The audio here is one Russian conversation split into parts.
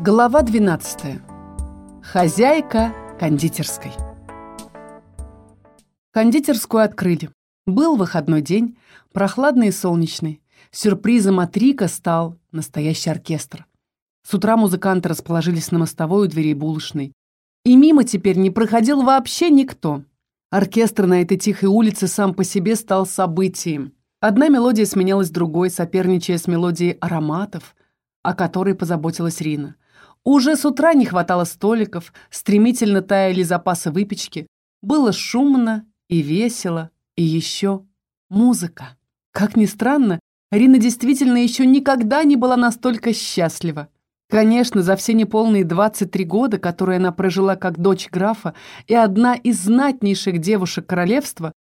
Глава 12. Хозяйка кондитерской. Кондитерскую открыли. Был выходной день, прохладный и солнечный. Сюрпризом от Рика стал настоящий оркестр. С утра музыканты расположились на мостовой у дверей булочной. И мимо теперь не проходил вообще никто. Оркестр на этой тихой улице сам по себе стал событием. Одна мелодия сменялась другой, соперничая с мелодией ароматов, о которой позаботилась Рина. Уже с утра не хватало столиков, стремительно таяли запасы выпечки. Было шумно и весело, и еще музыка. Как ни странно, Рина действительно еще никогда не была настолько счастлива. Конечно, за все неполные 23 года, которые она прожила как дочь графа и одна из знатнейших девушек королевства,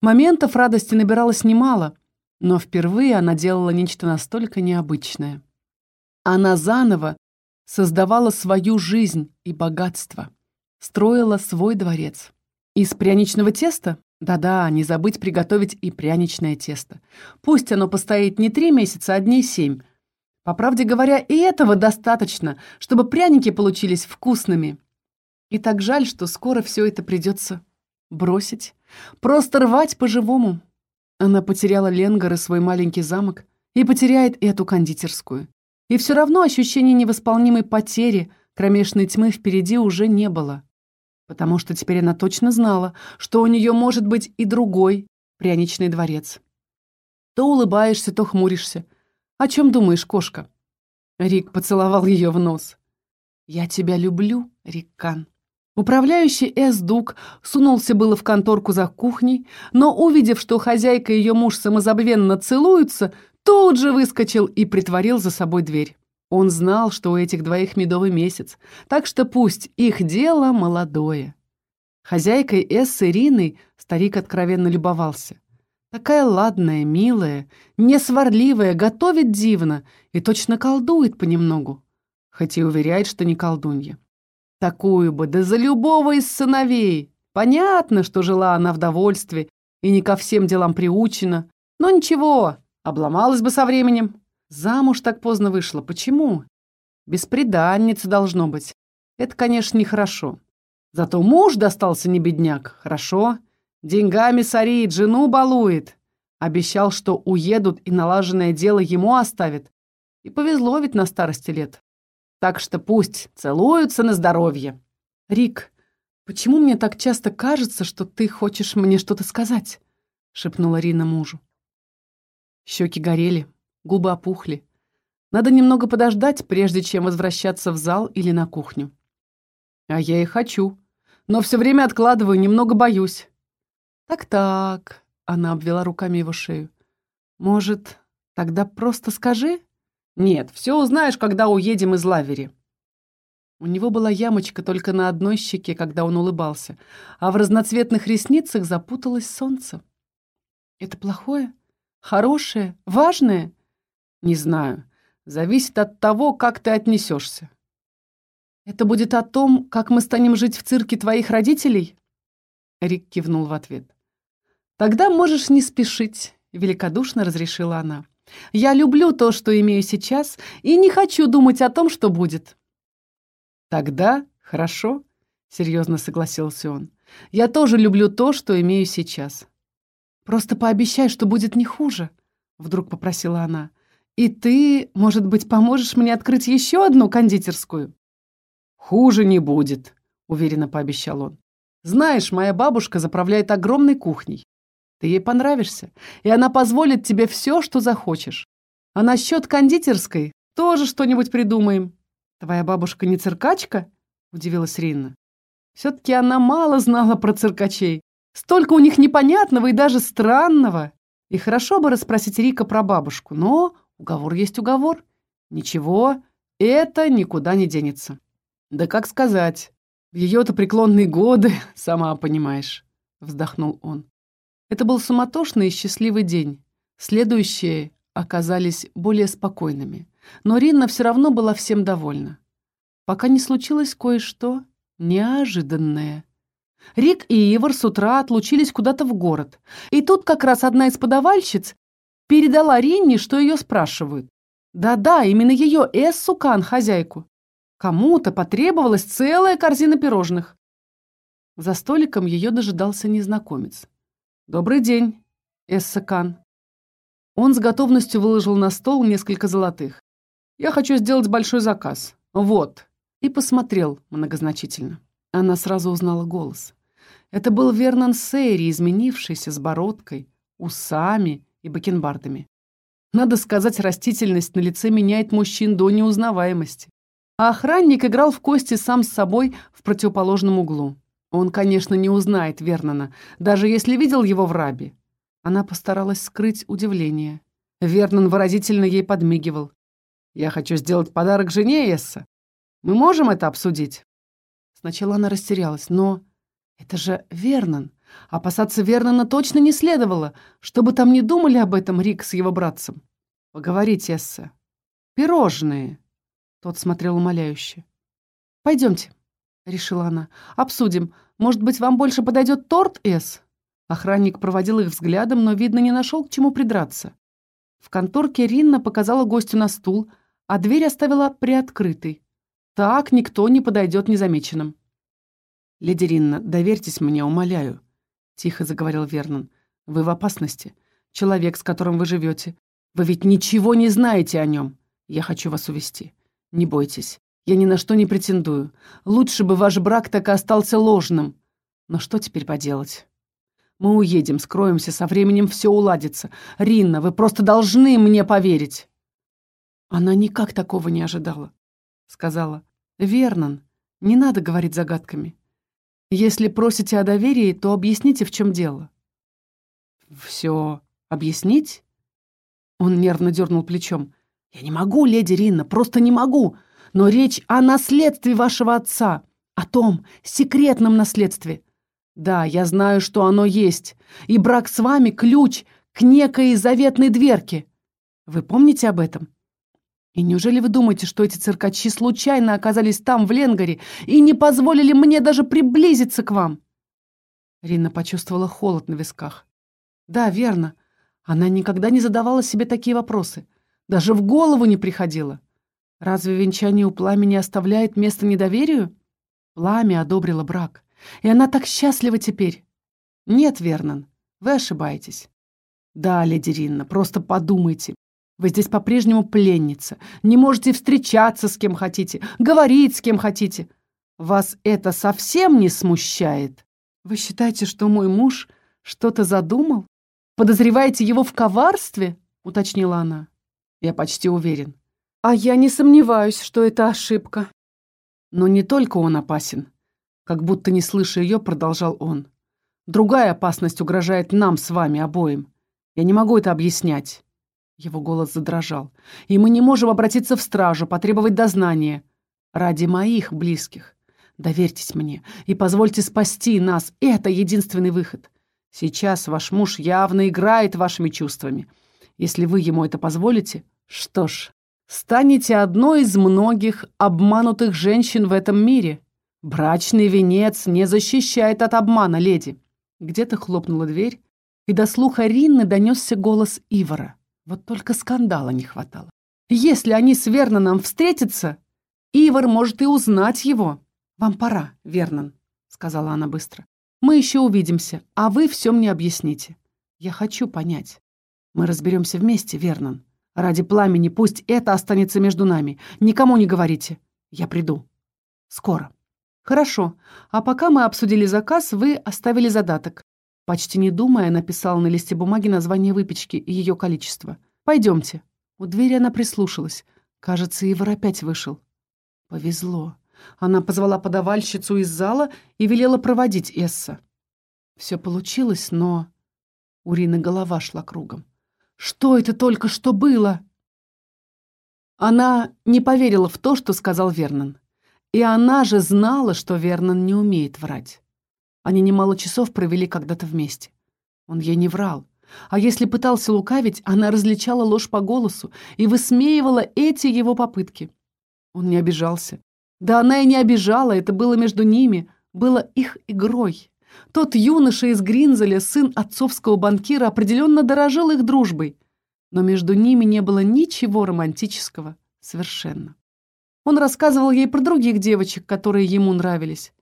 моментов радости набиралось немало, но впервые она делала нечто настолько необычное. Она заново создавала свою жизнь и богатство, строила свой дворец. Из пряничного теста? Да-да, не забыть приготовить и пряничное тесто. Пусть оно постоит не три месяца, а дней семь. По правде говоря, и этого достаточно, чтобы пряники получились вкусными. И так жаль, что скоро все это придется бросить, просто рвать по-живому. Она потеряла Ленгар и свой маленький замок, и потеряет эту кондитерскую. И все равно ощущения невосполнимой потери, кромешной тьмы впереди уже не было. Потому что теперь она точно знала, что у нее может быть и другой пряничный дворец. То улыбаешься, то хмуришься. О чем думаешь, кошка? Рик поцеловал ее в нос. «Я тебя люблю, Риккан». Управляющий Эс Дук сунулся было в конторку за кухней, но, увидев, что хозяйка и ее муж самозабвенно целуются, тут же выскочил и притворил за собой дверь. Он знал, что у этих двоих медовый месяц, так что пусть их дело молодое. Хозяйкой Эс Ириной старик откровенно любовался. Такая ладная, милая, несварливая, готовит дивно и точно колдует понемногу, хоть и уверяет, что не колдунья. Такую бы, да за любого из сыновей. Понятно, что жила она в довольстве и не ко всем делам приучена, но ничего, Обломалась бы со временем. Замуж так поздно вышла. Почему? Бесприданница должно быть. Это, конечно, нехорошо. Зато муж достался не бедняк. Хорошо. Деньгами сорит, жену балует. Обещал, что уедут и налаженное дело ему оставит. И повезло ведь на старости лет. Так что пусть целуются на здоровье. Рик, почему мне так часто кажется, что ты хочешь мне что-то сказать? Шепнула Рина мужу. Щеки горели, губы опухли. Надо немного подождать, прежде чем возвращаться в зал или на кухню. А я и хочу. Но все время откладываю, немного боюсь. Так-так, она обвела руками его шею. Может, тогда просто скажи? Нет, все узнаешь, когда уедем из Лавери. У него была ямочка только на одной щеке, когда он улыбался, а в разноцветных ресницах запуталось солнце. Это плохое? Хорошее? Важное? Не знаю. Зависит от того, как ты отнесешься. Это будет о том, как мы станем жить в цирке твоих родителей? Рик кивнул в ответ. Тогда можешь не спешить, великодушно разрешила она. Я люблю то, что имею сейчас, и не хочу думать о том, что будет. Тогда хорошо, серьезно согласился он. Я тоже люблю то, что имею сейчас. «Просто пообещай, что будет не хуже», — вдруг попросила она. «И ты, может быть, поможешь мне открыть еще одну кондитерскую?» «Хуже не будет», — уверенно пообещал он. «Знаешь, моя бабушка заправляет огромной кухней. Ты ей понравишься, и она позволит тебе все, что захочешь. А насчет кондитерской тоже что-нибудь придумаем». «Твоя бабушка не циркачка?» — удивилась Ринна. Все-таки она мало знала про циркачей, Столько у них непонятного и даже странного. И хорошо бы расспросить Рика про бабушку, но уговор есть уговор. Ничего, это никуда не денется. Да как сказать, в ее-то преклонные годы, сама понимаешь, вздохнул он. Это был суматошный и счастливый день. Следующие оказались более спокойными. Но Ринна все равно была всем довольна. Пока не случилось кое-что неожиданное. Рик и Ивар с утра отлучились куда-то в город. И тут как раз одна из подавальщиц передала Ринне, что ее спрашивают. Да-да, именно ее, Эс Сукан, хозяйку. Кому-то потребовалась целая корзина пирожных. За столиком ее дожидался незнакомец. «Добрый день, Эссакан». Он с готовностью выложил на стол несколько золотых. «Я хочу сделать большой заказ. Вот». И посмотрел многозначительно. Она сразу узнала голос. Это был Вернон Сейри, изменившийся с бородкой, усами и бакенбардами. Надо сказать, растительность на лице меняет мужчин до неузнаваемости. А охранник играл в кости сам с собой в противоположном углу. Он, конечно, не узнает Вернона, даже если видел его в рабе. Она постаралась скрыть удивление. Вернон выразительно ей подмигивал. «Я хочу сделать подарок жене Эсса. Мы можем это обсудить?» Сначала она растерялась, но... Это же Вернон. Опасаться Вернона точно не следовало, чтобы там не думали об этом Рик с его братцем. «Поговорите, Эсса. Пирожные!» Тот смотрел умоляюще. «Пойдемте», — решила она. «Обсудим. Может быть, вам больше подойдет торт, Эс?» Охранник проводил их взглядом, но, видно, не нашел к чему придраться. В конторке Ринна показала гостю на стул, а дверь оставила приоткрытой. Так никто не подойдет незамеченным. «Леди Ринна, доверьтесь мне, умоляю», — тихо заговорил Вернон. «Вы в опасности. Человек, с которым вы живете. Вы ведь ничего не знаете о нем. Я хочу вас увести. Не бойтесь. Я ни на что не претендую. Лучше бы ваш брак так и остался ложным. Но что теперь поделать? Мы уедем, скроемся, со временем все уладится. Ринна, вы просто должны мне поверить. Она никак такого не ожидала. Сказала. Вернон, не надо говорить загадками. Если просите о доверии, то объясните, в чем дело. Все объяснить? Он нервно дернул плечом. «Я не могу, леди Ринна, просто не могу. Но речь о наследстве вашего отца, о том секретном наследстве. Да, я знаю, что оно есть, и брак с вами — ключ к некой заветной дверке. Вы помните об этом? И неужели вы думаете, что эти циркачи случайно оказались там, в Ленгаре, и не позволили мне даже приблизиться к вам?» Рина почувствовала холод на висках. «Да, верно. Она никогда не задавала себе такие вопросы. Даже в голову не приходило. Разве венчание у пламени оставляет место недоверию? Пламя одобрило брак. И она так счастлива теперь. Нет, Вернон, вы ошибаетесь. Да, леди Ринна, просто подумайте. Вы здесь по-прежнему пленница. Не можете встречаться с кем хотите, говорить с кем хотите. Вас это совсем не смущает? Вы считаете, что мой муж что-то задумал? Подозреваете его в коварстве? Уточнила она. Я почти уверен. А я не сомневаюсь, что это ошибка. Но не только он опасен. Как будто не слыша ее, продолжал он. Другая опасность угрожает нам с вами обоим. Я не могу это объяснять. Его голос задрожал. И мы не можем обратиться в стражу, потребовать дознания. Ради моих близких. Доверьтесь мне и позвольте спасти нас. Это единственный выход. Сейчас ваш муж явно играет вашими чувствами. Если вы ему это позволите, что ж, станете одной из многих обманутых женщин в этом мире. Брачный венец не защищает от обмана, леди. Где-то хлопнула дверь, и до слуха Ринны донесся голос Ивара. Вот только скандала не хватало. Если они с Верноном встретятся, Ивар может и узнать его. «Вам пора, Вернон», — сказала она быстро. «Мы еще увидимся, а вы все мне объясните. Я хочу понять. Мы разберемся вместе, Вернон. Ради пламени пусть это останется между нами. Никому не говорите. Я приду. Скоро. Хорошо. А пока мы обсудили заказ, вы оставили задаток. Почти не думая, написала на листе бумаги название выпечки и ее количество. Пойдемте. У двери она прислушалась. Кажется, Ивар опять вышел. Повезло. Она позвала подавальщицу из зала и велела проводить Эсса. Все получилось, но... У Рины голова шла кругом. Что это только что было?» Она не поверила в то, что сказал Вернон. И она же знала, что Вернон не умеет врать. Они немало часов провели когда-то вместе. Он ей не врал. А если пытался лукавить, она различала ложь по голосу и высмеивала эти его попытки. Он не обижался. Да она и не обижала, это было между ними, было их игрой. Тот юноша из Гринзеля, сын отцовского банкира, определенно дорожил их дружбой, но между ними не было ничего романтического совершенно. Он рассказывал ей про других девочек, которые ему нравились.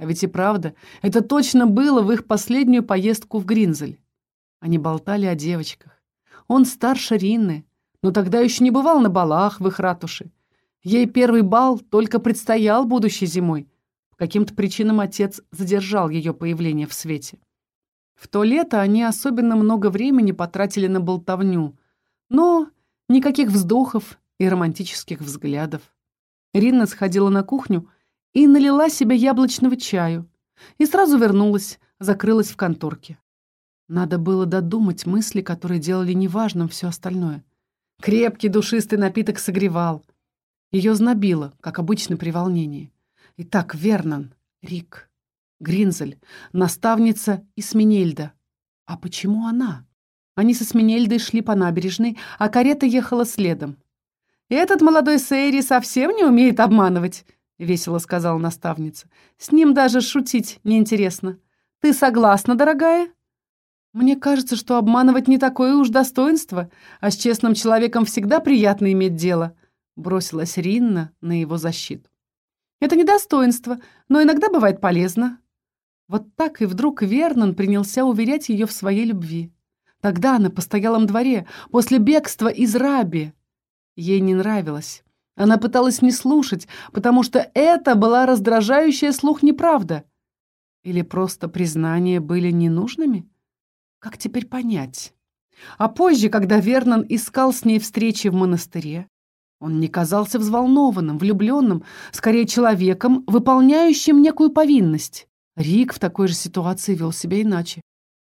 А ведь и правда, это точно было в их последнюю поездку в Гринзель. Они болтали о девочках. Он старше Ринны, но тогда еще не бывал на балах в их ратуше. Ей первый бал только предстоял будущей зимой. По каким-то причинам отец задержал ее появление в свете. В то лето они особенно много времени потратили на болтовню, но никаких вздохов и романтических взглядов. Ринна сходила на кухню и налила себе яблочного чаю, и сразу вернулась, закрылась в конторке. Надо было додумать мысли, которые делали неважным все остальное. Крепкий душистый напиток согревал. Ее знобило, как обычно при волнении. Итак, Вернон, Рик, Гринзель, наставница Исменельда. А почему она? Они со Сменельдой шли по набережной, а карета ехала следом. «Этот молодой Сейри совсем не умеет обманывать», — весело сказала наставница. «С ним даже шутить неинтересно. Ты согласна, дорогая?» «Мне кажется, что обманывать не такое уж достоинство, а с честным человеком всегда приятно иметь дело», — бросилась Ринна на его защиту. «Это не достоинство, но иногда бывает полезно». Вот так и вдруг Вернон принялся уверять ее в своей любви. Тогда на постоялом дворе, после бегства из Раби. Ей не нравилось. Она пыталась не слушать, потому что это была раздражающая слух неправда. Или просто признания были ненужными? Как теперь понять? А позже, когда Вернон искал с ней встречи в монастыре, он не казался взволнованным, влюбленным, скорее человеком, выполняющим некую повинность. Рик в такой же ситуации вел себя иначе.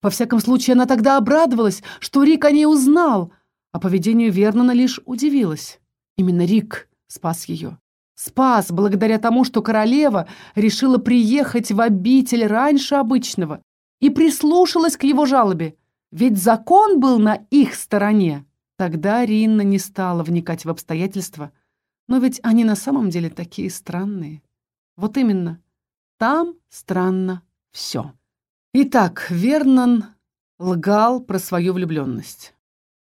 Во всяком случае, она тогда обрадовалась, что Рик о ней узнал, а поведению Вернона лишь удивилась. Именно Рик спас ее. Спас благодаря тому, что королева решила приехать в обитель раньше обычного и прислушалась к его жалобе. Ведь закон был на их стороне. Тогда Ринна не стала вникать в обстоятельства. Но ведь они на самом деле такие странные. Вот именно. Там странно все. Итак, Вернон лгал про свою влюбленность.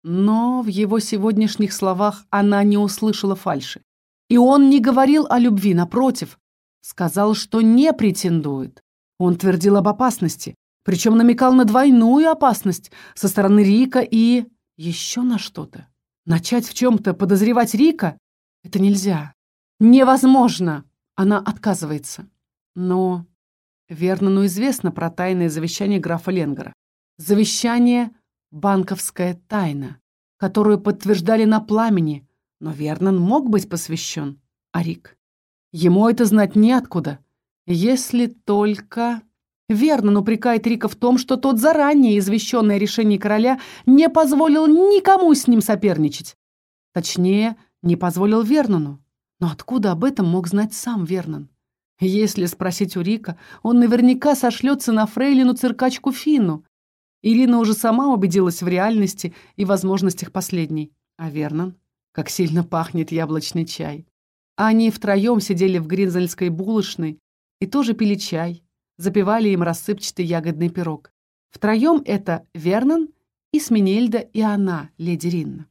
Но в его сегодняшних словах она не услышала фальши. И он не говорил о любви, напротив. Сказал, что не претендует. Он твердил об опасности, причем намекал на двойную опасность со стороны Рика и еще на что-то. Начать в чем-то подозревать Рика — это нельзя. Невозможно! Она отказывается. Но Вернону известно про тайное завещание графа Ленгера. Завещание — банковская тайна, которую подтверждали на пламени, но Вернон мог быть посвящен, а Рик? Ему это знать неоткуда, если только... Вернон упрекает Рика в том, что тот заранее извещенный о решении короля не позволил никому с ним соперничать. Точнее, не позволил Вернону. Но откуда об этом мог знать сам Вернон? Если спросить у Рика, он наверняка сошлется на фрейлину циркачку Фину. Ирина уже сама убедилась в реальности и возможностях последней. А Вернон? Как сильно пахнет яблочный чай. Они втроем сидели в гринзельской булочной и тоже пили чай, запивали им рассыпчатый ягодный пирог. Втроем это Вернон, Исменельда и она, леди Ринна.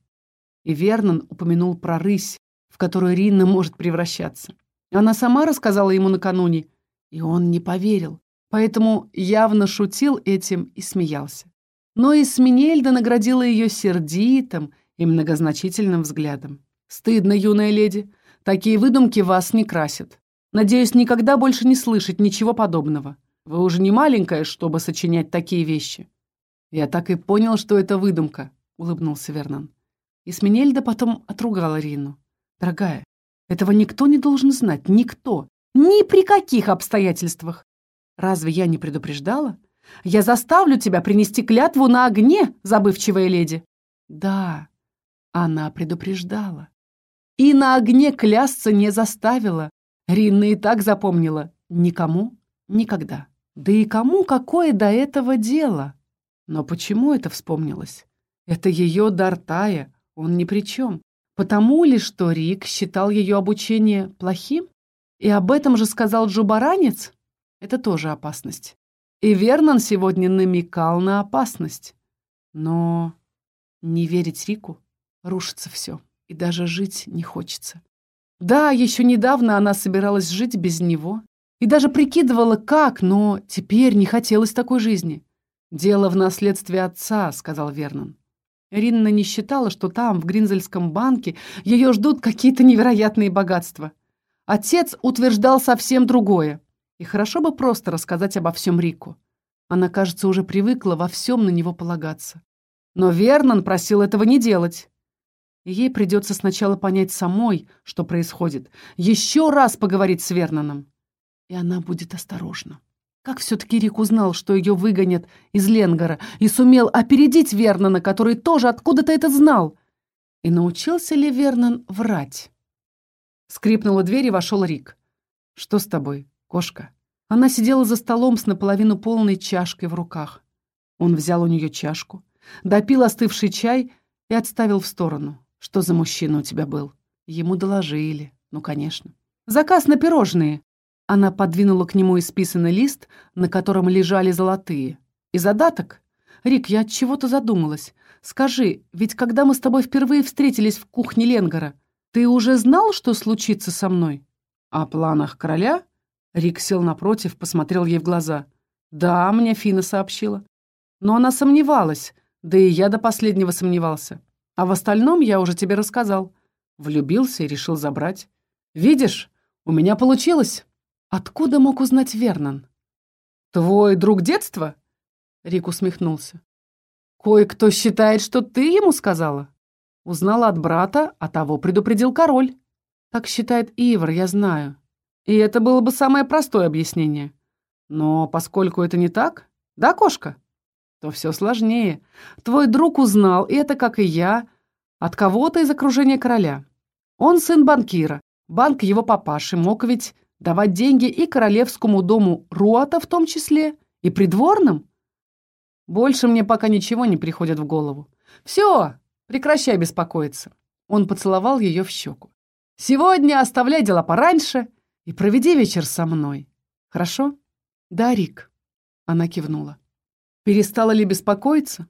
И Вернон упомянул про рысь, в которую Ринна может превращаться. Она сама рассказала ему накануне, и он не поверил, поэтому явно шутил этим и смеялся. Но Исменельда наградила ее сердитым и многозначительным взглядом. «Стыдно, юная леди, такие выдумки вас не красят. Надеюсь, никогда больше не слышать ничего подобного. Вы уже не маленькая, чтобы сочинять такие вещи». «Я так и понял, что это выдумка», — улыбнулся Вернон. И Сминельда потом отругала Рину. «Дорогая, этого никто не должен знать, никто, ни при каких обстоятельствах. Разве я не предупреждала? Я заставлю тебя принести клятву на огне, забывчивая леди». Да, она предупреждала. И на огне клясться не заставила. Ринна и так запомнила. Никому, никогда. Да и кому какое до этого дело? Но почему это вспомнилось? Это ее Дартая, он ни при чем. Потому ли, что Рик считал ее обучение плохим? И об этом же сказал Джубаранец? Это тоже опасность. И Вернон сегодня намекал на опасность. Но не верить Рику рушится все, и даже жить не хочется. Да, еще недавно она собиралась жить без него. И даже прикидывала, как, но теперь не хотелось такой жизни. «Дело в наследстве отца», — сказал Вернон. Ринна не считала, что там, в Гринзельском банке, ее ждут какие-то невероятные богатства. Отец утверждал совсем другое. И хорошо бы просто рассказать обо всем Рику. Она, кажется, уже привыкла во всем на него полагаться. Но Вернон просил этого не делать. Ей придется сначала понять самой, что происходит, еще раз поговорить с Верноном. И она будет осторожна. Как все-таки Рик узнал, что ее выгонят из Ленгора, и сумел опередить Вернона, который тоже откуда-то это знал? И научился ли Вернон врать? Скрипнула дверь, и вошел Рик. «Что с тобой, кошка?» Она сидела за столом с наполовину полной чашкой в руках. Он взял у нее чашку, допил остывший чай и отставил в сторону. «Что за мужчина у тебя был?» Ему доложили. Ну, конечно. «Заказ на пирожные!» Она подвинула к нему исписанный лист, на котором лежали золотые. «И задаток?» «Рик, я от чего-то задумалась. Скажи, ведь когда мы с тобой впервые встретились в кухне Ленгора, ты уже знал, что случится со мной?» «О планах короля?» Рик сел напротив, посмотрел ей в глаза. «Да, мне Фина сообщила. Но она сомневалась, да и я до последнего сомневался. А в остальном я уже тебе рассказал. Влюбился и решил забрать. Видишь, у меня получилось!» Откуда мог узнать Вернон? «Твой друг детства?» Рик усмехнулся. «Кое-кто считает, что ты ему сказала?» Узнала от брата, а того предупредил король. Так считает Ивар, я знаю. И это было бы самое простое объяснение. Но поскольку это не так, да, кошка, то все сложнее. Твой друг узнал, и это, как и я, от кого-то из окружения короля. Он сын банкира. Банк его папаши мог ведь Давать деньги и королевскому дому Руата в том числе, и придворным? Больше мне пока ничего не приходит в голову. Все, прекращай беспокоиться. Он поцеловал ее в щеку. Сегодня оставляй дела пораньше и проведи вечер со мной. Хорошо? Да, Рик. Она кивнула. Перестала ли беспокоиться?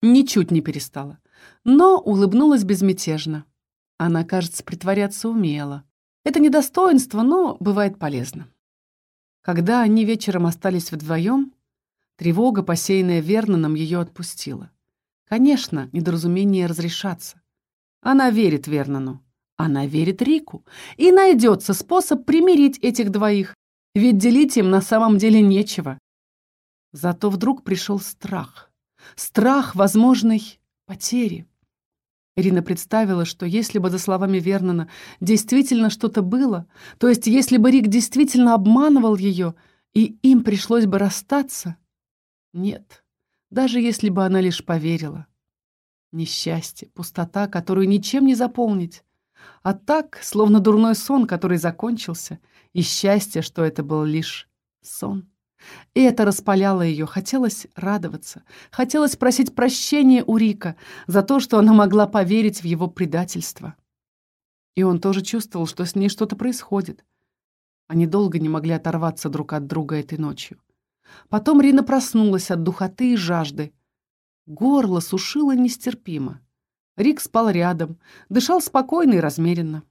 Ничуть не перестала. Но улыбнулась безмятежно. Она, кажется, притворяться умела. Это не достоинство, но бывает полезно. Когда они вечером остались вдвоем, тревога, посеянная Верноном, ее отпустила. Конечно, недоразумение разрешатся. Она верит Вернону, она верит Рику, и найдется способ примирить этих двоих, ведь делить им на самом деле нечего. Зато вдруг пришел страх. Страх возможной потери. Ирина представила, что если бы, за словами Вернона, действительно что-то было, то есть если бы Рик действительно обманывал ее, и им пришлось бы расстаться... Нет, даже если бы она лишь поверила. Несчастье, пустота, которую ничем не заполнить. А так, словно дурной сон, который закончился, и счастье, что это был лишь сон. И это распаляло ее. Хотелось радоваться. Хотелось просить прощения у Рика за то, что она могла поверить в его предательство. И он тоже чувствовал, что с ней что-то происходит. Они долго не могли оторваться друг от друга этой ночью. Потом Рина проснулась от духоты и жажды. Горло сушило нестерпимо. Рик спал рядом, дышал спокойно и размеренно.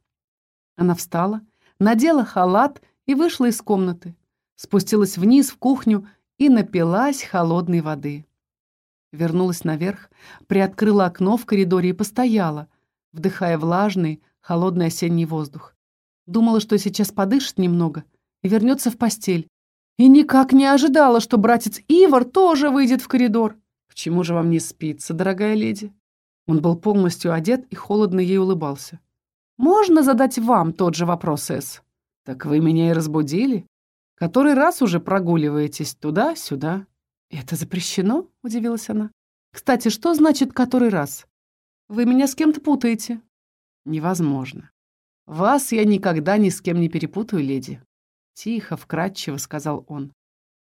Она встала, надела халат и вышла из комнаты спустилась вниз в кухню и напилась холодной воды. Вернулась наверх, приоткрыла окно в коридоре и постояла, вдыхая влажный, холодный осенний воздух. Думала, что сейчас подышит немного и вернется в постель. И никак не ожидала, что братец Ивар тоже выйдет в коридор. «Почему же вам не спится, дорогая леди?» Он был полностью одет и холодно ей улыбался. «Можно задать вам тот же вопрос, Эс?» «Так вы меня и разбудили?» Который раз уже прогуливаетесь туда-сюда. Это запрещено? Удивилась она. Кстати, что значит «который раз»? Вы меня с кем-то путаете. Невозможно. Вас я никогда ни с кем не перепутаю, леди. Тихо, вкратчиво сказал он.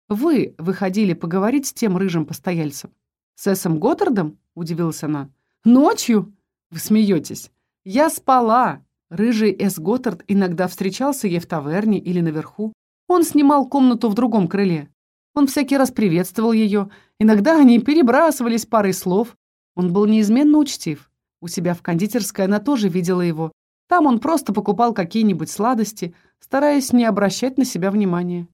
Вы выходили поговорить с тем рыжим постояльцем? С Эсом Готтардом? Удивилась она. Ночью? Вы смеетесь. Я спала. Рыжий Эс Готтард иногда встречался ей в таверне или наверху. Он снимал комнату в другом крыле. Он всякий раз приветствовал ее. Иногда они перебрасывались парой слов. Он был неизменно учтив. У себя в кондитерской она тоже видела его. Там он просто покупал какие-нибудь сладости, стараясь не обращать на себя внимания.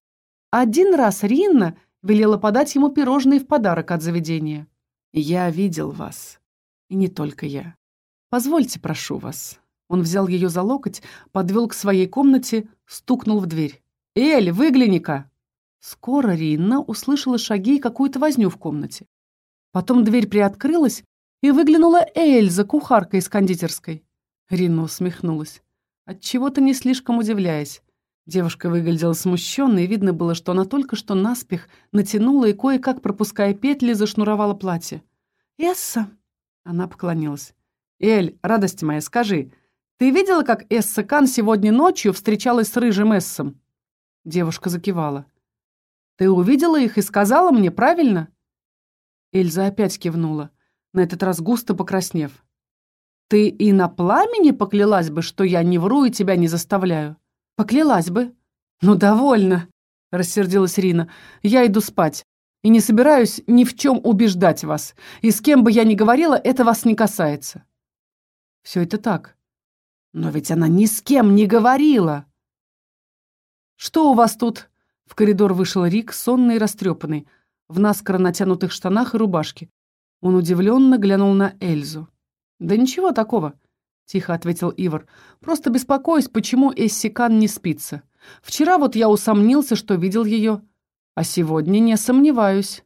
Один раз Ринна велела подать ему пирожные в подарок от заведения. «Я видел вас. И не только я. Позвольте, прошу вас». Он взял ее за локоть, подвел к своей комнате, стукнул в дверь. «Эль, выгляни-ка!» Скоро Ринна услышала шаги и какую-то возню в комнате. Потом дверь приоткрылась, и выглянула Эльза, кухарка из кондитерской. Ринна усмехнулась, отчего-то не слишком удивляясь. Девушка выглядела смущенной, и видно было, что она только что наспех натянула и кое-как, пропуская петли, зашнуровала платье. «Эсса!» — она поклонилась. «Эль, радость моя, скажи, ты видела, как Эсса Кан сегодня ночью встречалась с рыжим Эссом?» Девушка закивала. «Ты увидела их и сказала мне, правильно?» Эльза опять кивнула, на этот раз густо покраснев. «Ты и на пламени поклялась бы, что я не вру и тебя не заставляю?» «Поклялась бы». «Ну, довольно», — рассердилась Рина. «Я иду спать и не собираюсь ни в чем убеждать вас. И с кем бы я ни говорила, это вас не касается». «Все это так. Но ведь она ни с кем не говорила». «Что у вас тут?» В коридор вышел Рик, сонный и растрепанный, в наскоро натянутых штанах и рубашке. Он удивленно глянул на Эльзу. «Да ничего такого», — тихо ответил Ивар. «Просто беспокоюсь, почему Эсси Кан не спится. Вчера вот я усомнился, что видел ее, а сегодня не сомневаюсь».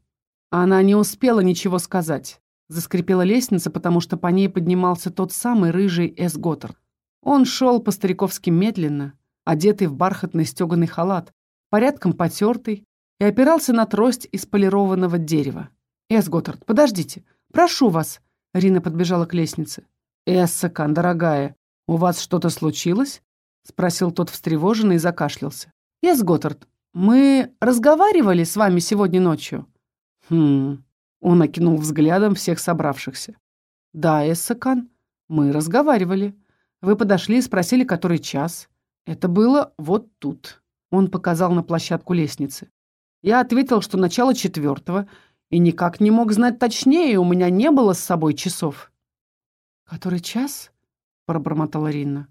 Она не успела ничего сказать. Заскрипела лестница, потому что по ней поднимался тот самый рыжий Эс Готтард. Он шел по-стариковски медленно, одетый в бархатный стеганый халат, порядком потертый, и опирался на трость из полированного дерева. «Эс Готтард, подождите! Прошу вас!» Рина подбежала к лестнице. «Эссакан, дорогая, у вас что-то случилось?» Спросил тот встревоженный и закашлялся. «Эс Готтард, мы разговаривали с вами сегодня ночью?» «Хм...» Он окинул взглядом всех собравшихся. «Да, Эссакан, мы разговаривали. Вы подошли и спросили, который час. Это было вот тут». Он показал на площадку лестницы. Я ответил, что начало четвертого, и никак не мог знать точнее, у меня не было с собой часов. «Который час?» — пробормотала Ринна.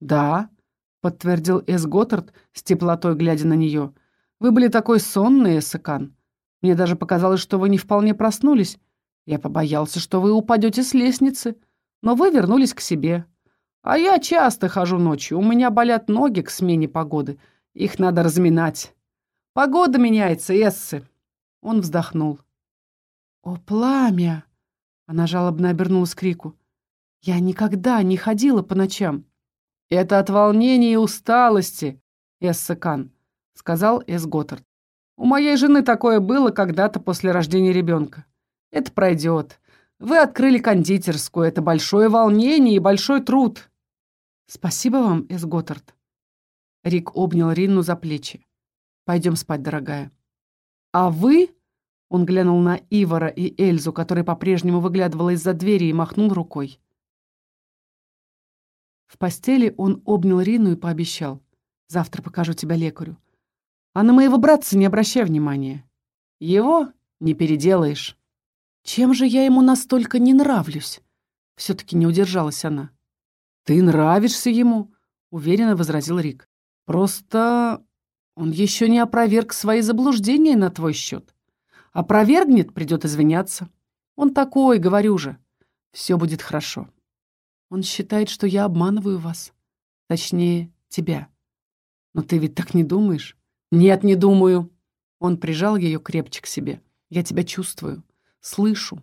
«Да», — подтвердил Эс Готтард с теплотой, глядя на нее. «Вы были такой сонный, Эссекан. Мне даже показалось, что вы не вполне проснулись. Я побоялся, что вы упадете с лестницы, но вы вернулись к себе. А я часто хожу ночью, у меня болят ноги к смене погоды. Их надо разминать. Погода меняется, Эссы». Он вздохнул. «О, пламя!» Она жалобно обернулась к крику. «Я никогда не ходила по ночам». «Это от волнения и усталости, Эссекан», — сказал Эс Готтард. «У моей жены такое было когда-то после рождения ребенка. Это пройдет. Вы открыли кондитерскую. Это большое волнение и большой труд». «Спасибо вам, Эс Готтард». Рик обнял Ринну за плечи. «Пойдем спать, дорогая». «А вы...» Он глянул на Ивара и Эльзу, которая по-прежнему выглядывала из-за двери и махнул рукой. В постели он обнял Рину и пообещал. «Завтра покажу тебя лекарю. А на моего братца не обращай внимания. Его не переделаешь». «Чем же я ему настолько не нравлюсь?» Все-таки не удержалась она. «Ты нравишься ему», — уверенно возразил Рик. «Просто он еще не опроверг свои заблуждения на твой счет. Опровергнет, придет извиняться. Он такой, говорю же. Все будет хорошо. Он считает, что я обманываю вас. Точнее, тебя. Но ты ведь так не думаешь? Нет, не думаю. Он прижал ее крепче к себе. Я тебя чувствую, слышу.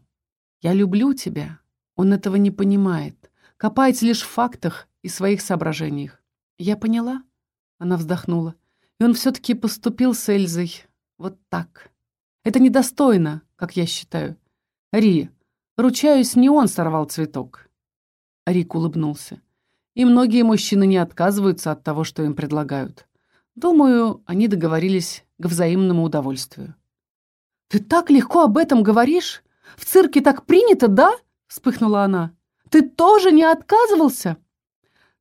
Я люблю тебя. Он этого не понимает. Копается лишь в фактах и своих соображениях. Я поняла? Она вздохнула. И он все-таки поступил с Эльзой вот так. Это недостойно, как я считаю. Ри, ручаюсь, не он сорвал цветок. Рик улыбнулся. И многие мужчины не отказываются от того, что им предлагают. Думаю, они договорились к взаимному удовольствию. «Ты так легко об этом говоришь? В цирке так принято, да?» — вспыхнула она. «Ты тоже не отказывался?»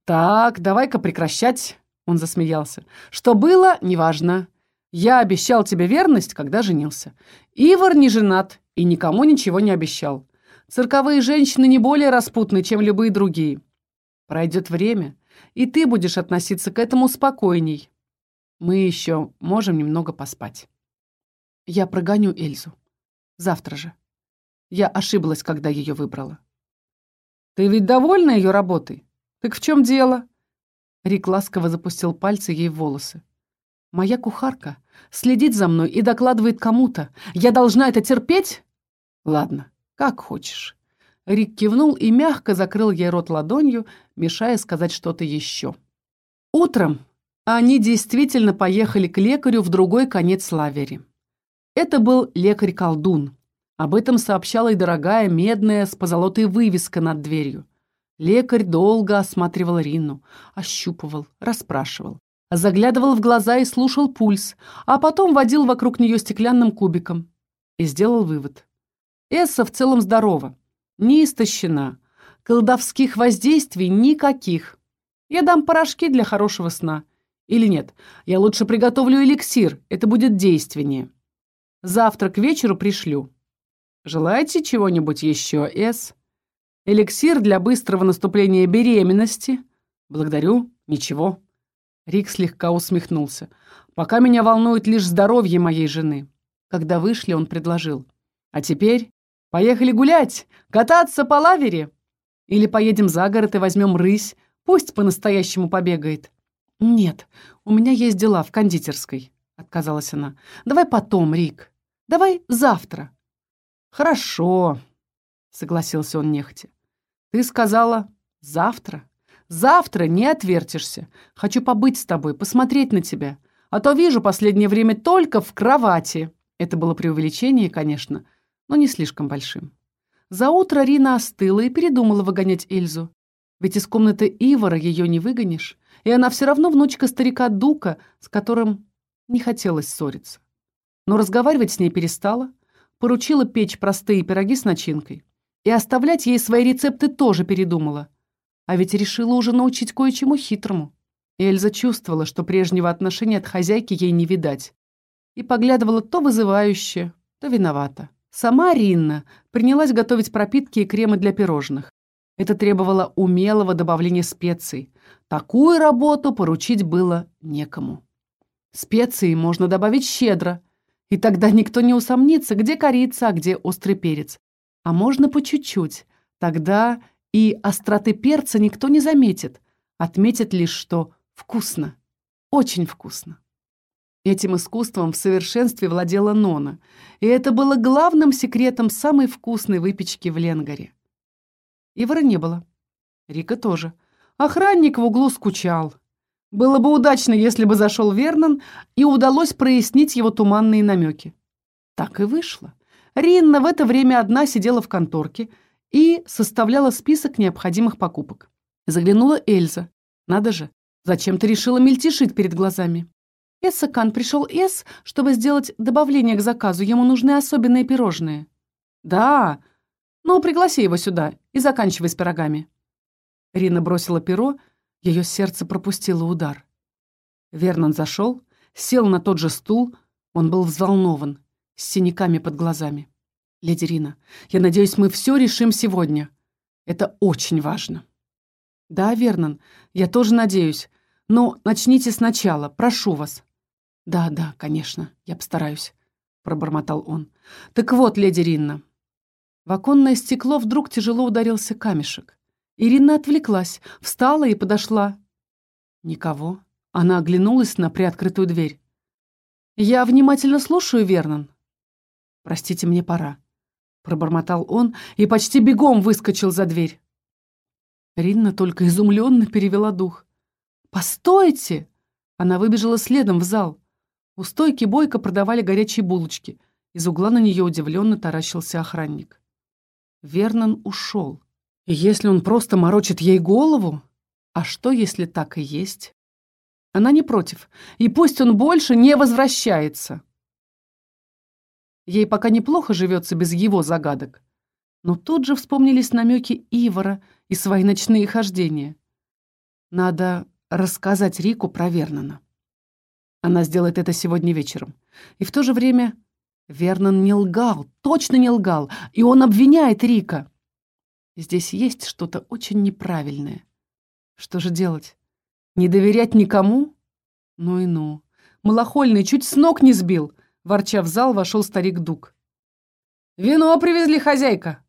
«Так, давай-ка прекращать», — он засмеялся. «Что было, неважно. Я обещал тебе верность, когда женился. Ивар не женат и никому ничего не обещал. Цирковые женщины не более распутны, чем любые другие. Пройдет время, и ты будешь относиться к этому спокойней. Мы еще можем немного поспать. Я прогоню Эльзу. Завтра же. Я ошиблась, когда ее выбрала. Ты ведь довольна ее работой? Так в чем дело? Рик ласково запустил пальцы ей в волосы. Моя кухарка следит за мной и докладывает кому-то. Я должна это терпеть? Ладно, как хочешь. Рик кивнул и мягко закрыл ей рот ладонью, мешая сказать что-то еще. Утром они действительно поехали к лекарю в другой конец лавери. Это был лекарь-колдун. Об этом сообщала и дорогая медная с позолотой вывеска над дверью. Лекарь долго осматривал Ринну, ощупывал, расспрашивал. Заглядывал в глаза и слушал пульс, а потом водил вокруг нее стеклянным кубиком. И сделал вывод. Эсса в целом здорова, не истощена. Колдовских воздействий никаких. Я дам порошки для хорошего сна. Или нет, я лучше приготовлю эликсир, это будет действеннее. Завтра к вечеру пришлю. Желаете чего-нибудь еще, Эс? Эликсир для быстрого наступления беременности? Благодарю, ничего. Рик слегка усмехнулся. Пока меня волнует лишь здоровье моей жены. Когда вышли, он предложил. А теперь Поехали гулять, кататься по лавере. Или поедем за город и возьмем рысь, пусть по-настоящему побегает. Нет, у меня есть дела в кондитерской, отказалась она. Давай потом, Рик. Давай завтра. Хорошо, согласился он нехотя. Ты сказала завтра. Завтра не отвертишься. Хочу побыть с тобой, посмотреть на тебя. А то вижу последнее время только в кровати. Это было преувеличение, конечно, — но не слишком большим. За утро Рина остыла и передумала выгонять Эльзу. Ведь из комнаты Ивара ее не выгонишь, и она все равно внучка старика Дука, с которым не хотелось ссориться. Но разговаривать с ней перестала, поручила печь простые пироги с начинкой. И оставлять ей свои рецепты тоже передумала. А ведь решила уже научить кое-чему хитрому. И Эльза чувствовала, что прежнего отношения от хозяйки ей не видать. И поглядывала то вызывающе, то виновата. Сама Ринна принялась готовить пропитки и кремы для пирожных. Это требовало умелого добавления специй. Такую работу поручить было некому. Специи можно добавить щедро, и тогда никто не усомнится, где корица, а где острый перец. А можно по чуть-чуть, тогда и остроты перца никто не заметит, отметит лишь, что вкусно, очень вкусно. Этим искусством в совершенстве владела Нона, и это было главным секретом самой вкусной выпечки в Ленгаре. Ивара не было. Рика тоже. Охранник в углу скучал. Было бы удачно, если бы зашел Вернон, и удалось прояснить его туманные намеки. Так и вышло. Ринна в это время одна сидела в конторке и составляла список необходимых покупок. Заглянула Эльза. Надо же, зачем ты решила мельтешить перед глазами? Эссакан пришел Эс, чтобы сделать добавление к заказу. Ему нужны особенные пирожные. Да. Ну, пригласи его сюда и заканчивай с пирогами. Рина бросила перо, ее сердце пропустило удар. Вернон зашел, сел на тот же стул, он был взволнован, с синяками под глазами. «Леди Рина, я надеюсь, мы все решим сегодня. Это очень важно». «Да, Вернон, я тоже надеюсь. Но начните сначала, прошу вас». «Да, да, конечно, я постараюсь», — пробормотал он. «Так вот, леди Ринна». В оконное стекло вдруг тяжело ударился камешек. Ирина отвлеклась, встала и подошла. Никого. Она оглянулась на приоткрытую дверь. «Я внимательно слушаю, Вернон». «Простите, мне пора», — пробормотал он и почти бегом выскочил за дверь. Ринна только изумленно перевела дух. «Постойте!» Она выбежала следом в зал. У стойки бойко продавали горячие булочки. Из угла на нее удивленно таращился охранник. Вернон ушел. Если он просто морочит ей голову? А что, если так и есть? Она не против. И пусть он больше не возвращается. Ей пока неплохо живется без его загадок. Но тут же вспомнились намеки Ивара и свои ночные хождения. Надо рассказать Рику про Вернона. Она сделает это сегодня вечером. И в то же время Вернон не лгал, точно не лгал, и он обвиняет Рика. Здесь есть что-то очень неправильное. Что же делать? Не доверять никому? Ну и ну. Малохольный чуть с ног не сбил. Ворча в зал, вошел старик Дук. «Вино привезли, хозяйка.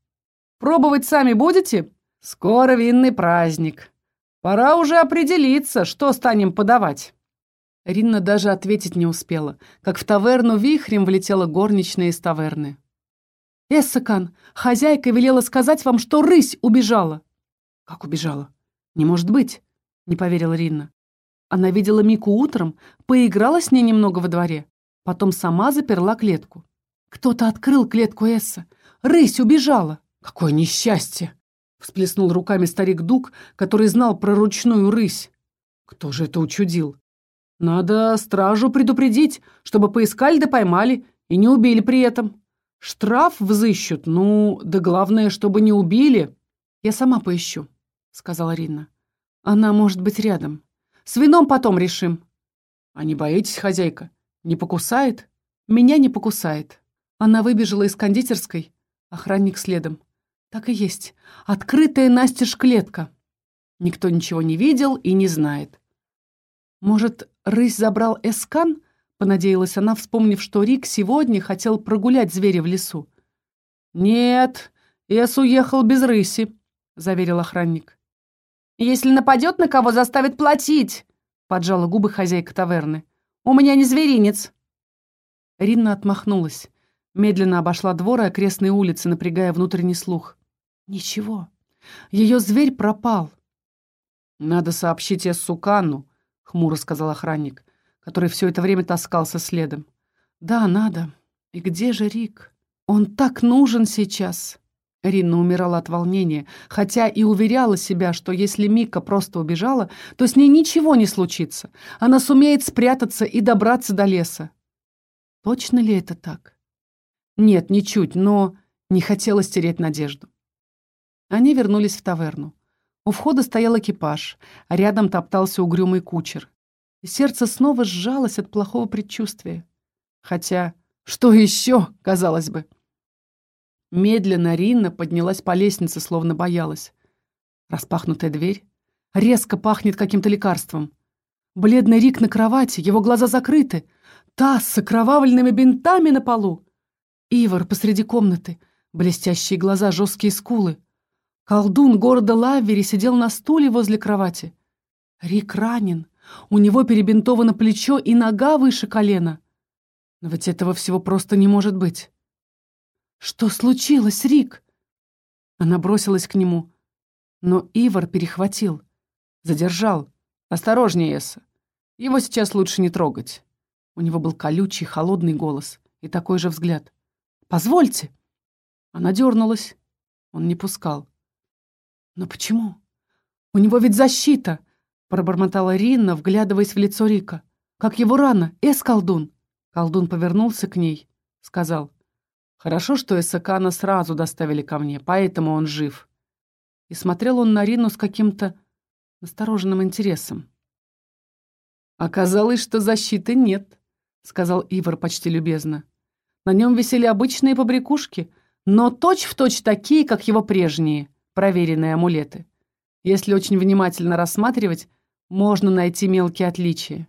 Пробовать сами будете? Скоро винный праздник. Пора уже определиться, что станем подавать». Ринна даже ответить не успела, как в таверну вихрем влетела горничная из таверны. «Эссакан, хозяйка велела сказать вам, что рысь убежала». «Как убежала? Не может быть», — не поверила Ринна. Она видела Мику утром, поиграла с ней немного во дворе, потом сама заперла клетку. «Кто-то открыл клетку Эсса. Рысь убежала». «Какое несчастье!» — всплеснул руками старик Дук, который знал про ручную рысь. «Кто же это учудил?» «Надо стражу предупредить, чтобы поискали да поймали и не убили при этом. Штраф взыщут, ну, да главное, чтобы не убили». «Я сама поищу», — сказала Рина. «Она может быть рядом. С вином потом решим». «А не боитесь, хозяйка? Не покусает?» «Меня не покусает». Она выбежала из кондитерской, охранник следом. Так и есть. Открытая настежь клетка. Никто ничего не видел и не знает. Может, рысь забрал эскан? Понадеялась она, вспомнив, что Рик сегодня хотел прогулять зверя в лесу. «Нет, Эс уехал без рыси», — заверил охранник. «Если нападет на кого, заставит платить», — поджала губы хозяйка таверны. «У меня не зверинец». Ринна отмахнулась. Медленно обошла двор и окрестные улицы, напрягая внутренний слух. Ничего. Ее зверь пропал. «Надо сообщить Эссу Канну», — хмуро сказал охранник, который все это время таскался следом. «Да, надо. И где же Рик? Он так нужен сейчас!» Ринна умирала от волнения, хотя и уверяла себя, что если Мика просто убежала, то с ней ничего не случится. Она сумеет спрятаться и добраться до леса. Точно ли это так? Нет, ничуть, но не хотелось терять надежду. Они вернулись в таверну. У входа стоял экипаж, рядом топтался угрюмый кучер. И сердце снова сжалось от плохого предчувствия. Хотя, что еще, казалось бы? Медленно Ринна поднялась по лестнице, словно боялась. Распахнутая дверь. Резко пахнет каким-то лекарством. Бледный Рик на кровати, его глаза закрыты. Таз с окровавленными бинтами на полу. Ивар посреди комнаты, блестящие глаза, жесткие скулы. Колдун города Лавери сидел на стуле возле кровати. Рик ранен, у него перебинтовано плечо и нога выше колена. Но ведь этого всего просто не может быть. «Что случилось, Рик?» Она бросилась к нему, но Ивар перехватил, задержал. «Осторожнее, Эсса. Его сейчас лучше не трогать». У него был колючий, холодный голос и такой же взгляд. Позвольте!» Она дернулась. Он не пускал. «Но почему? У него ведь защита!» Пробормотала Ринна, вглядываясь в лицо Рика. «Как его рано! Эс, колдун!» Повернулся к ней, сказал. «Хорошо, что Эсакана сразу доставили ко мне, поэтому он жив». И смотрел он на Рину с каким-то настороженным интересом. «Оказалось, что защиты нет», — сказал Ивар почти любезно. На нем висели обычные побрякушки, но точь-в-точь такие, как его прежние, проверенные амулеты. Если очень внимательно рассматривать, можно найти мелкие отличия.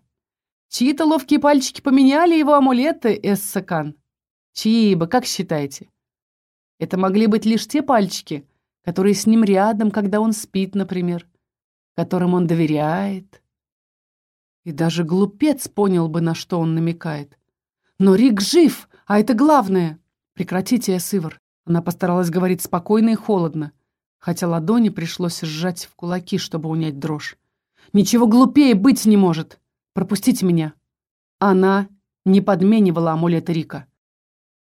Чьи-то ловкие пальчики поменяли его амулеты, Эссакан. Чьи бы, как считаете? Это могли быть лишь те пальчики, которые с ним рядом, когда он спит, например, которым он доверяет. И даже глупец понял бы, на что он намекает. Но Рик жив, а это главное. Прекратите, Эсывар. Она постаралась говорить спокойно и холодно, хотя ладони пришлось сжать в кулаки, чтобы унять дрожь. Ничего глупее быть не может. Пропустите меня. Она не подменивала амулеты Рика.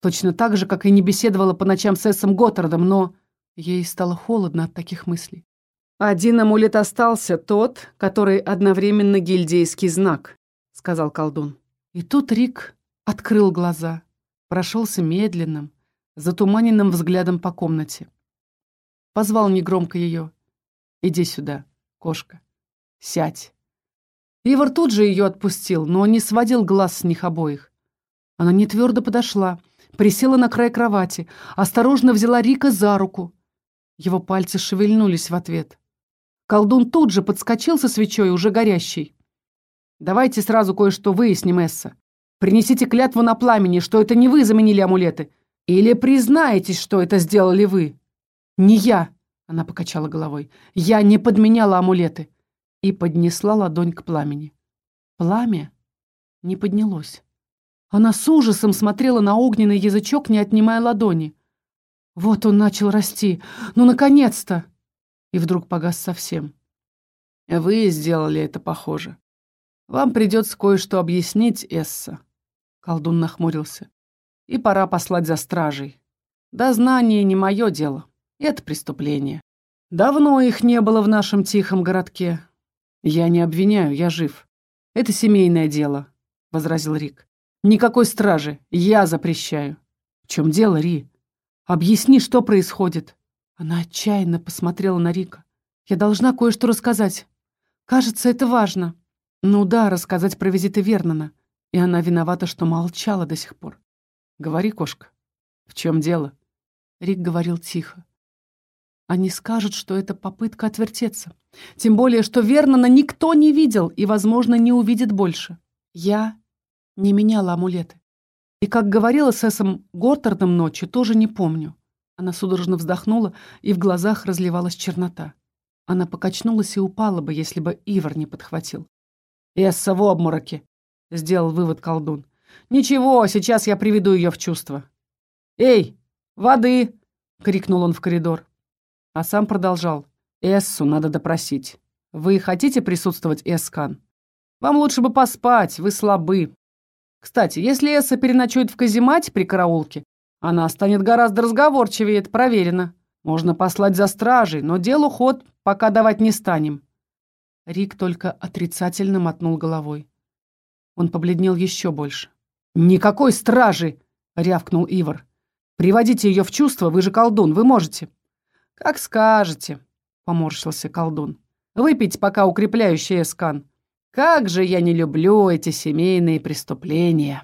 Точно так же, как и не беседовала по ночам с Эссом Готтардом, но ей стало холодно от таких мыслей. «Один амулет остался, тот, который одновременно гильдейский знак», — сказал колдун. И тут Рик Открыл глаза, прошелся медленным, затуманенным взглядом по комнате. Позвал негромко ее. «Иди сюда, кошка. Сядь». Ивар тут же ее отпустил, но не сводил глаз с них обоих. Она не твердо подошла, присела на край кровати, осторожно взяла Рика за руку. Его пальцы шевельнулись в ответ. Колдун тут же подскочил со свечой, уже горящей. «Давайте сразу кое-что выясним, Эсса. Принесите клятву на пламени, что это не вы заменили амулеты. Или признаетесь, что это сделали вы?» «Не я», — она покачала головой. «Я не подменяла амулеты». И поднесла ладонь к пламени. Пламя не поднялось. Она с ужасом смотрела на огненный язычок, не отнимая ладони. Вот он начал расти. Ну, наконец-то! И вдруг погас совсем. Вы сделали это похоже. Вам придется кое-что объяснить, Эсса. Колдун нахмурился. И пора послать за стражей. Дознание не мое дело. Это преступление. Давно их не было в нашем тихом городке. Я не обвиняю, я жив. Это семейное дело, — возразил Рик. Никакой стражи. Я запрещаю. В чем дело, Ри? Объясни, что происходит. Она отчаянно посмотрела на Рика. Я должна кое-что рассказать. Кажется, это важно. Ну да, рассказать про визиты Вернона. И она виновата, что молчала до сих пор. Говори, кошка. В чем дело? Рик говорил тихо. Они скажут, что это попытка отвертеться. Тем более, что Вернона никто не видел и, возможно, не увидит больше. Я не меняла амулеты. И, как говорила с Эсом Гортардом ночью, тоже не помню. Она судорожно вздохнула, и в глазах разливалась чернота. Она покачнулась и упала бы, если бы Ивар не подхватил. «Эсса в обмороке», — сделал вывод колдун. «Ничего, сейчас я приведу ее в чувство». «Эй, воды!» — крикнул он в коридор. А сам продолжал. «Эссу надо допросить. Вы хотите присутствовать, Эскан? Вам лучше бы поспать, вы слабы. Кстати, если Эсса переночует в каземате при караулке, она станет гораздо разговорчивее, это проверено. Можно послать за стражей, но делу ход пока давать не станем». Рик только отрицательно мотнул головой. Он побледнел еще больше. «Никакой стражи!» — рявкнул Ивар. «Приводите ее в чувство, вы же колдун, вы можете». «Как скажете», — поморщился колдун. «Выпить пока укрепляющий эскан. Как же я не люблю эти семейные преступления».